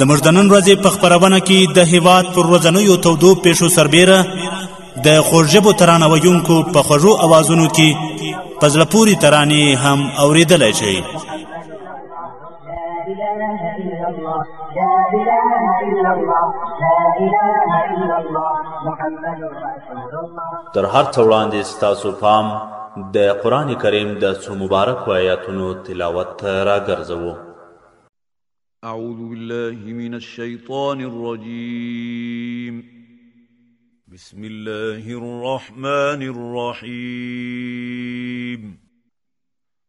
زموږ د نن ورځې په خبرونه کې د هیواد پر ورځنیو تودو پیښو سربیره د خوږژبو ترانه ویونکو په خوږو اوازونو کې په زړه پورې ترانې هم اوریدلی شئ تر هر څه وړاندې ستاسو پام د قرآن کریم د څو مبارکو آیاتونو تلاوت ته راګرځوو اعوذ بالله من الشیطان الرجیم بسم الله الرحمن الرحیم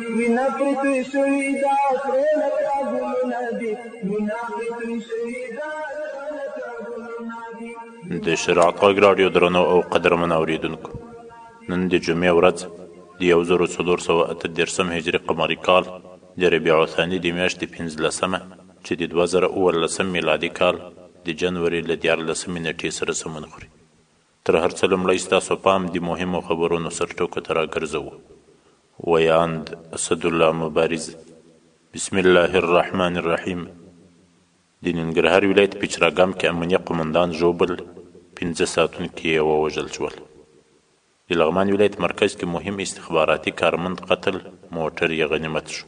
وینا پرې توی شوي دا سره لکه ګلونه دي وینا پرې توی شوي دا سره لکه ګلونه دي د شریعت غږ راډیو درنو او قدرمن اورېدونکو نن د جمعې ورځ د یو زرو څلور سوه اته دېرشم هجري قمري کال د ربیع الثاني د میاشتې پنځلسمه چې د دوه زره اوولسم میلادي کال د جنوري له دیارلسمې نېټې سره سمون خوري تر هر څه لومړی ستاسو پام د مهمو خبرونو سرټوکو ته راګرځوو. ویاند اسدالله مبارز بسم الله الرحمن الرحیم د ننګرهار ولایت په چراګام کې امنیه قومندان ژوبل پنځه ساتونکي یې ووژل شول. د لغمان ولایت مرکز کې مهم استخباراتي کارمند قتل، موټر یې غنیمت شو.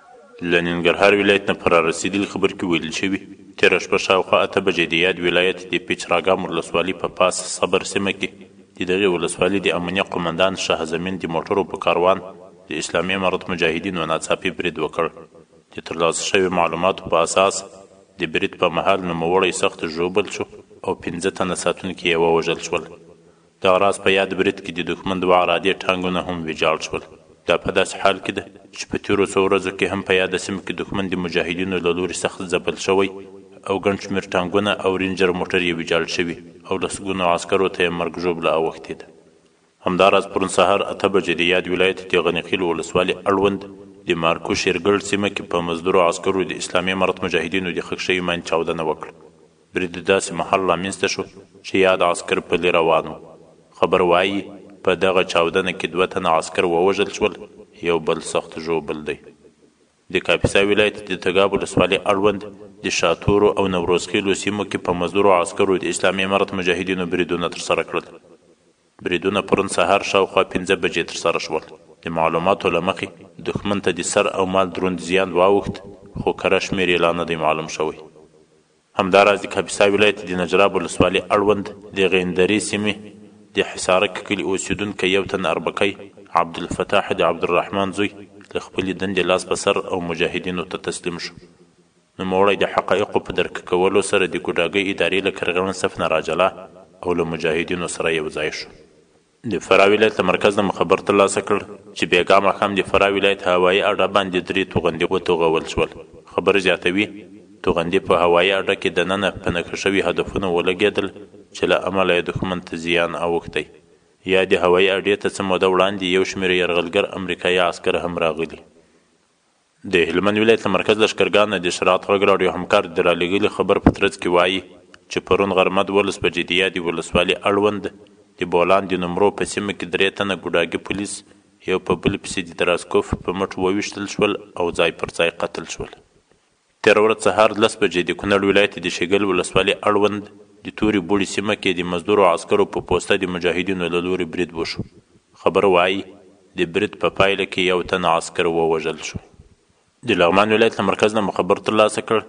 له ننګرهار ولایت نه په رارسېدلي خبر کې ویل شوي، تېره شپه شاوخوا اته بجې د یاد ولایت د پېچ راګام ولسوالي په پاس صبر سیمه کې د دغې ولسوالي د امنیه قومندان شاه زمین د موټرو په کاروان د اسلامي امارت مجاهدینو ناڅاپي برید وکړ. د ترلاسه شوې معلوماتو په اساس د برید په مهال نوموړی سخت ژوبل شو او پنځه تنه ساتونکي یې ووژل شول. دغه راز په یاد برید کې د دښمن دوه عرادې ټانګونه هم ویجاړ شول. دا په داسې حال کې ده چې په تېرو څو ورځو کې هم په یاده سیمه کې دښمن د مجاهدینو له لوري سخت ځپل شوی او ګڼ شمېر ټانګونه او رینجر موټر یې ویجاړ شوي او لسګونو عسکرو ته یې مرګ ژوبله اوښتې ده. همدا راز پرون سهار اته بجې د یاد ولایت د غني خیل ولسوالي اړوند د مارکو شېرګل سیمه کې په مزدورو عسکرو د اسلامي امارت مجاهدینو د خښیو ماین چاودنه وکړه. برید داسې مهال رامنځته شو چې یاد عسکر پلي روان و. خبر وايي، په دغه چاودنه کې دوه تنه عسکر ووژل شول، یو بل سخت ژوبل دی. د کاپیسا ولایت د تګاب ولسوالۍ اړوند د شاتورو او نوروز خېلو سیمو کې په مزدورو عسکرو د اسلامي امارت مجاهدینو بریدونه ترسره کړل. بریدونه پرون سهار شاوخوا پنځه بجې ترسره شول. د معلوماتو له مخې، دښمن ته د سر او مال دروند زیان واوښت، خو کره شمېر یې لا نه دی معلوم شوی. همداراز د کاپیسا ولایت د نجراب ولسوالي اړوند د غیندرې سیمې د حصارک کلي اوسېدونکی یو تن اربکی عبدالفتاح د عبدالرحمن زوی له خپلې دندې لاس په سر او مجاهدینو ته تسلیم شو. نوموړی د حقایقو په درک کولو سره د ګوډاګۍ ادارې له کرغڼ صف نه راجلا او له مجاهدینو سره یو ځای شو. د فراه ولایت له مرکز نه مو خبر ترلاسه کړ چې بېګا ماښام د فراه ولایت هوایي اډه باندې درې توغندي وتوغول شول. خبر زیاتوي، توغندي په هوایي اډه کې دننه په نښه شوي هدفونو ولګېدل چې له امله یې دښمن ته زیان اوښتی. یادې هوایي اډې ته څه موده وړاندې یو شمېر یرغلګر امریکایي عسکر هم راغلي. د هلمند ولایت له مرکز لښکرګاه نه د صراط غږ راډیو همکار د رالېږلي خبر په ترڅ کې وايي چې پرون غرمه دوولس بجې د یادې ولسوالي اړوند د بولان د نومرو په سیمه کې درې تنه ګوډاګي پولیس یو په بل پسې د دراسکوف په مټ وویشتل شول او ځای پر ځای قتل شول. تېره ورځ سهار لس بجې د کونړ ولایت د شیګل ولسوالي اړوند د تورې بوړي سیمه کې د مزدورو عسکرو په پوسته د مجاهدینو له لوري برید وشو. خبر وايي، د برید په پایله کې یو تن عسکر ووژل شو. د لغمان ولایت له مرکز نه مو خبر ترلاسه کړ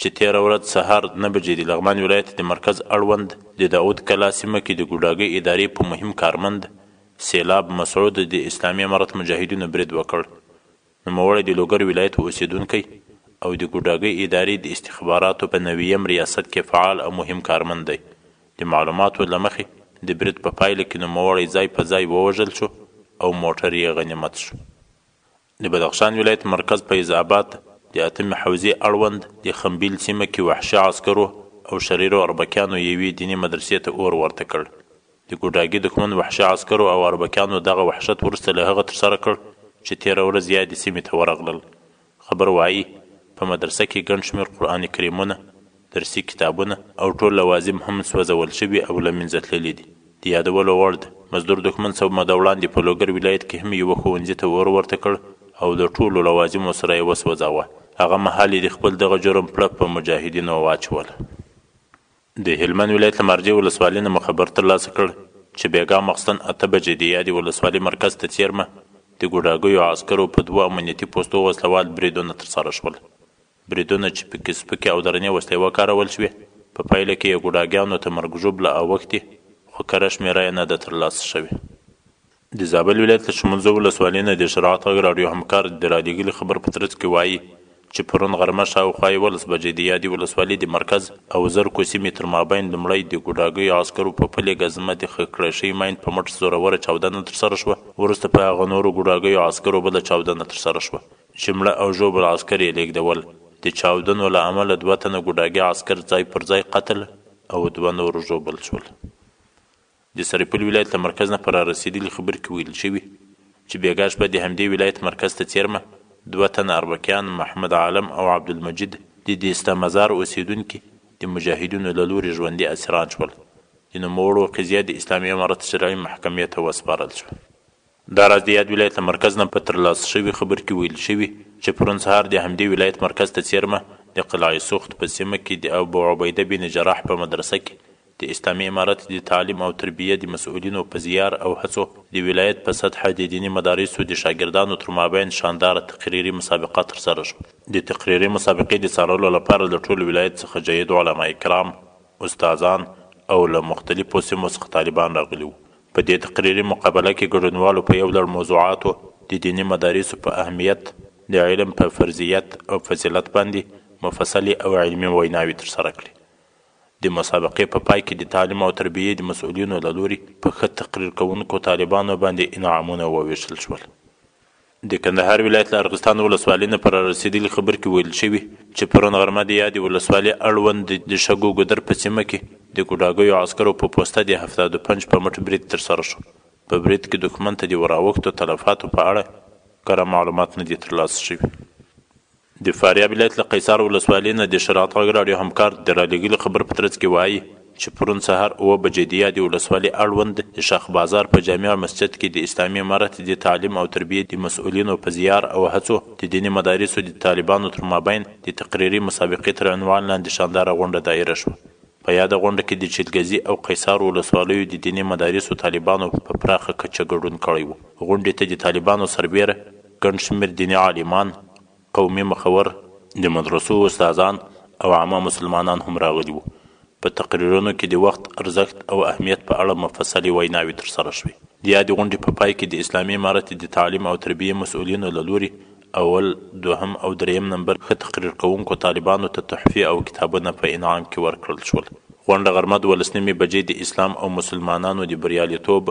چې تېره ورځ سهار نه بجې د لغمان ولایت د مرکز اړوند د داود کلا سیمه کې د ګوډاګۍ ادارې په مهم کارمند سېلاب مسعود د اسلامي امارت مجاهدینو برید وکړ نوموړی د لوګر ولایت اوسېدونکی او د ګوډاګۍ ادارې د استخباراتو په نوېم ریاست کې فعال او مهم کارمند دی. د معلوماتو له مخې، د برید په پایله کې نوموړی ځای په ځای ووژل شو او موټر یې غنیمت شو. د بدخشان ولایت مرکز فیض اباد د اتمې حوزې اړوند د خمبیل سیمه کې وحشي عسکرو او شریرو اربکیانو یوې دیني مدرسې ته اور ورته کړ. د ګوډاګي دښمن وحشي عسکرو او اربکیانو دغه وحشت وروسته له هغه ترسره کړ چې تېره ورځ یادې سیمې ته ورغلل. خبر وايي، په مدرسه کې ګڼ شمېر قرآن کریمونه، درسي کتابونه او ټول لوازم هم سوځول شوي او له مینځه تللي دي. د یادولو وړ ده، مزدور دښمن څو موده وړاندې په لوګر ولایت کې هم یوه ښوونځي ته اور ورته کړ او له ټولو لوازمو سره یې وسوځاوه، هغه مهال یې د خپل دغه جرم پړه په مجاهدینو واچوله. د هلمند ولایت له مارجې ولسوالۍ نه مو خبر ترلاسه کړ چې بېګاه مخستن اته بجې د یادې ولسوالۍ مرکز ته څېرمه د ګوډاګیو عسکرو په دوو امنیتي پوستو وسله وال بریدونه ترسره شول. بریدونه چې پکې سپکې او درنې وسلې وکارول شوې، په پایله کې یې ګوډاګیانو ته مرګژوبله اوښتې، خو کره شمېره یې نه ده ترلاسه شوې. د زابل ولایت له شمولزو ولسوالۍ نه د شراعت غږ راډیو همکار د رالېږلي خبر په ترڅ کې وايي چې پرون غرمه شاوخوا یولس بجې د یادې ولسوالۍ د مرکز او زرکو سیمې تر مابین لومړی د ګوډاګیو عسکرو په پلې ګزمه د ښخ کړی شوي ماین په مټ زوروره چاودنه ترسره شوه وروسته په هغه نورو ګوډاګیو عسکرو بله چاودنه ترسره شوه چې مړه او ژوبل عسکر یې لېږدول د چاودنو له امله دوه تنه ګوډاګي عسکر ځای پر ځای قتل او دوه نور ژوبل شول. د سرپل ولایت له مرکز نه په رارسېدلي خبر کې ویل شوي چې بېګاه شپه د همدې ولایت مرکز ته څېرمه دوه تنه اربکیان محمد عالم او عبدالمجید د دېسته مزار اوسېدونکي د مجاهدینو له لورې ژوندي اسیران شول. د نوموړو قضیه د اسلامي امارت شرعي محکمې ته وسپارل شوه. دا راز د یاد ولایت له مرکز نه په ترلاسه شوي خبر کې ویل شوي چې پرون سهار د همدې ولایت مرکز ته څېرمه د قلعه سوخت په سیمه کې د ابو عبیده بن جراح په مدرسه کې د اسلامي امارت د تعلیم او تربیه د مسؤلینو په زیار او هڅو د ولایت په سطحه د دیني مدارسو د شاګردانو تر مابین شانداره تقریري مسابقه ترسره شوه. د تقریري مسابقې د څارلو لپاره له ټول ولایت څخه جید علماء کرام، استادان او له مختلفو سیمو څخه طالبان راغلي وو. په دې تقریري مقابله کې ګډونوالو په یو لړ موضوعاتو، د دیني مدارسو په اهمیت، د علم په فرضیت او فضیلت باندې مفصلې او علمي ویناوې ترسره کړې. د مسابقې په پای کې د تعلیم او تربیې د مسؤلینو له لوري په ښه تقریر کوونکو طالبانو باندې انعامونه ووېشل شول. د کندهار ولایت له ارغستان ولسوالۍ نه په رارسېدلي خبر کې ویل شوي چې پرون غرمه د یادې ولسوالي اړوند د شګو ګودر په سیمه کې د ګوډاګیو عسکرو په پوسته د هفتادو پنج په مټ برید ترسره شو. په برید کې دښمن ته د وراوښتو تلفاتو په اړه کره معلومات نه دي ترلاسه شوي. د فاریاب ولایت له قیصار ولسوالۍ نه د شرعت غږ راډیو همکار د رالېږلي خبر په ترڅ کې وايي چې پرون سهار اووه بجې د یادې ولسوالۍ اړوند د شاخ بازار په جامع مسجد کې د اسلامي امارت د تعلیم او تربیې د مسؤلینو په زیار او هڅو د دیني مدارسو د طالبانو تر مابین د تقریري مسابقې تر عنوان لاندې شانداره غونډه دایره شوه. په یاده غونډه کې د چلګزي او قیصار ولسوالیو د دیني مدارسو طالبانو په پراخه کچه ګډون کړی و. غونډې ته د طالبانو سربېره، ګڼ شمېر دیني عالمان، قومي مخور، د مدرسو استادان او عامه مسلمانان هم راغلي وو. په تقریرونو کې د وخت ارزښت او اهمیت په اړه مفصلې ویناوې ترسره شوې. د یادې غونډې په پای کې د اسلامي امارت د تعلیم او تربیې مسؤلینو له لوري اول، دوهم او درېیم نمبر ښه تقریر کوونکو طالبانو ته تحفې او کتابونه په انعام کې ورکړل شول. غونډه غرمه دوولس نیمې بجې د اسلام او مسلمانانو د بریالیتوب،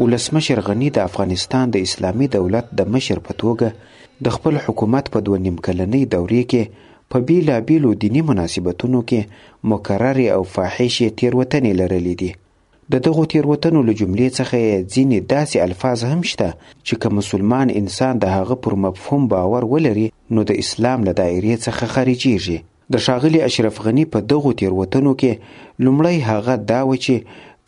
ولسمشر غني د افغانستان د اسلامي دولت د مشر په توګه د خپل حکومت په دوه نیم کلنۍ دورې کې په بېلابېلو دیني مناسبتونو کې مکررې او فاحشې تېروتنې لرلې دي. د دغو تېروتنو له جملې څخه یې ځینې داسې الفاظ هم شته چې که مسلمان انسان د هغه پر مفهوم باور ولري نو د اسلام له دایرې څخه خارجېږي. د ښاغلي اشرف غني په دغو تېروتنو کې لومړی هغه دا و چې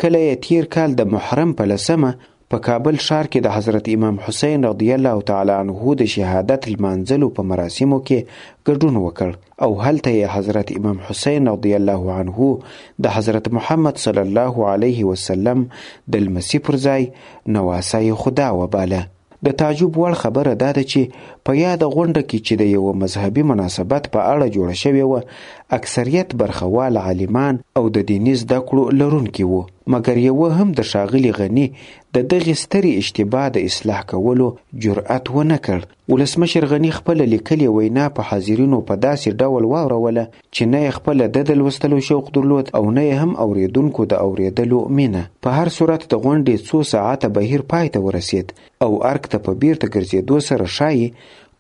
کله یې تېر کال د محرم په لسمه په کابل ښار کې د حضرت امام حسین رضی الله تعالی عنه د شهادت لمانځلو په مراسمو کې ګډون وکړ او هلته یې حضرت امام حسین رضی الله عنه د حضرت محمد صلی الله علیه وسلم د لمسی پر ځای نواسه یې خدا وباله. د تعجب وړ خبره دا ده چې په یاده غونډه کې چې د یوه مذهبي مناسبت په اړه جوړه شوې وه، اکثریت برخه وال عالمان او د دیني زده کړو لرونکي وو، مګر یوه هم د ښاغلي غني د دغې سترې اشتباه د اصلاح کولو جرأت ونه کړ. ولسمشر غني خپله لیکلې وینا په حاضرینو په داسې ډول واوروله، چې نه یې خپله د د لوستلو شوق درلود او نه یې هم اورېدونکو د اورېدلو مینه. په هر صورت د غونډې څو ساعته بهیر پای ته ورسېد او ارګ ته په بېرته ګرځېدو سره ښايي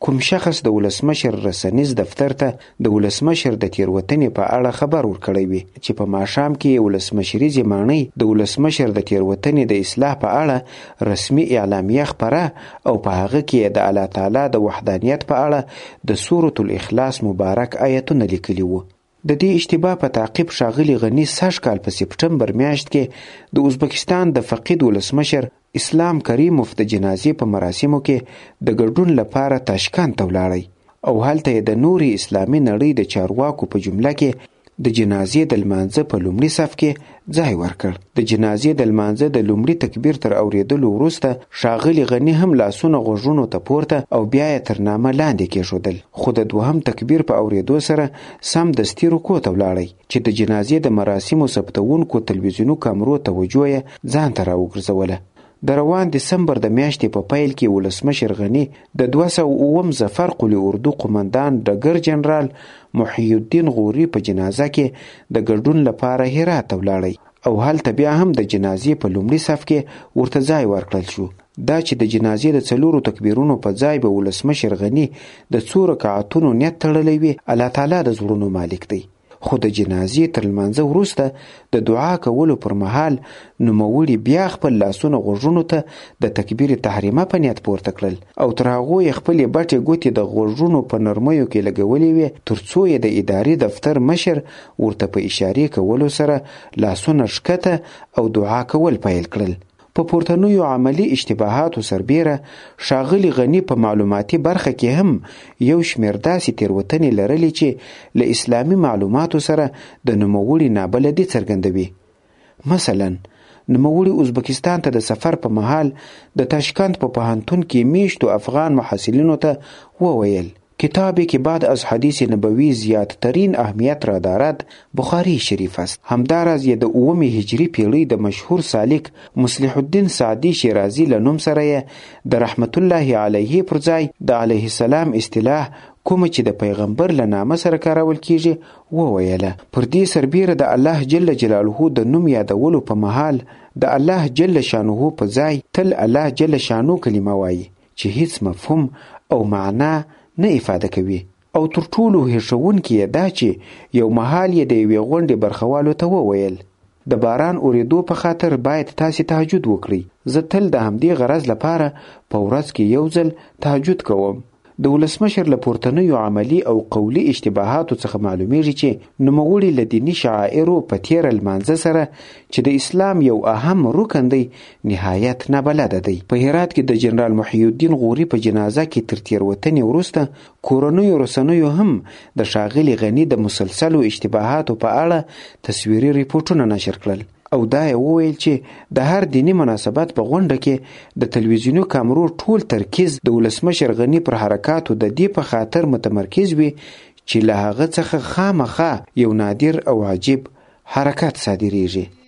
کوم شخص د ولسمشر رسنیز دفتر ته د ولسمشر د تېروتنې په اړه خبر ورکړی وي چې په ماښام کې یې ولسمشریزې ماڼۍ د ولسمشر د تېروتنې د اصلاح په اړه رسمي اعلامیه خپره او په هغه کې یې د الله تعالی د وحدانیت په اړه د سورة الاخلاص مبارک آیتونه لیکلي وو. د دې اشتباه په تعقیب ښاغلي غني سږ کال په سپټمبر میاشت کې د ازبکستان د فقید ولسمشر اسلام کریموف د جنازې په مراسمو کې د ګډون لپاره تاشکند ته ولاړی او هلته یې د نورې اسلامي نړۍ د چارواکو په جمله کې د جنازې د لمانځه په لومړي صف کې ځای ورکړ. د جنازې د لمانځه د لومړي تکبیر تر اورېدلو وروسته ښاغلي غني هم لاسونه غوږونو ته پورته او بیا یې تر نامه لاندې کېښودل، خو د دوهم تکبیر په اورېدو سره سمدستي رکوع ته ولاړی، چې د جنازې د مراسمو ثبتوونکو تلویزیونو کامرو توجه یې ځان ته راوګرځوله. د روان دسمبر د میاشتې په پیل کې ولسمشر غني د دوه سوه اووم ظفر قلي اردو قومندان ډګر جنرال محی الدین غوري په جنازه کې د ګډون لپاره هرات ته ولاړی او هلته بیا هم د جنازې په لومړي صف کې ورته ځای ورکړل شو دا چې د جنازې د څلورو تکبیرونو په ځای به ولسمشر غني د څو رکعتونو نیت تړلی وي الله تعالی د زړونو مالک دی خو د جنازې تر لمانځه وروسته د دعا کولو پر مهال نوموړي بیا خپل لاسونه غوږونو ته د تکبیر تحریمه په نیت پورته کړل او تر هغو یې خپلې بټې ګوتې د غوږونو په نرمیو کې لګولې وې تر څو یې د اداري دفتر مشر ورته په اشارې کولو سره لاسونه ښکته او دعا کول پیل کړل په پورتنیو عملي اشتباهاتو سربېره ښاغلي غني په معلوماتي برخه کې هم یو شمېر داسې تېروتنې لرلې چې له اسلامي معلوماتو سره د نوموړي نابلدي څرګندوي. مثلاً نوموړي ازبکستان ته د سفر په مهال د تاشکند په پوهنتون کې مېشتو افغان محصلینو ته وویل، کتابی که بعد از حدیث نبوی زیات ترین اهمیت را دارد بخاری شریف است. همدا راز یې د اوومې هجري پېړۍ د مشهور سالک مصلح الدین سعدي شیرازي له نوم سره یې د رحمت الله علیه پر ځای د علیه السلام اصطلاح کومه چې د پیغمبر له نامه سره کارول کېږي وویله. پر دې سربېره د الله جل جلاله د نوم یادولو په مهال د الله جل شانه په ځای تل الله جل شانه کلمه وایي. چې هیڅ مفهوم او معنا نه افاده کوي او تر ټولو هیښوونکې یې دا چې یو مهال یې د یوې غونډې برخوالو ته وویل، د باران اورېدو په خاطر باید تاسې تهجد وکړئ، زه تل د همدې غرض لپاره په ورځ کې یو ځل تهجد کوم. د ولسمشر له پورتنیو عملي او قولي اشتباهاتو څخه معلومېږي چې نوموړي له دیني شعائرو په تېره لمانځه سره چې د اسلام یو اهم رکن دی نهایت نابلده دی. په هرات کې د جنرال محي الدین غوري په جنازه کې تر تېروتنې وروسته کورنیو رسنیو هم د ښاغلي غني د مسلسلو اشتباهاتو په اړه تصویري رپوټونه نشر کړل او دا یې وویل چې د هر دیني مناسبت په غونډه کې د تلویزیوني کامرو ټول ترکیز د ولسمشر غني پر حرکاتو د دې په خاطر متمرکز وي چې له هغه څخه خامخا یو نادر او عجیب حرکت صادریږي.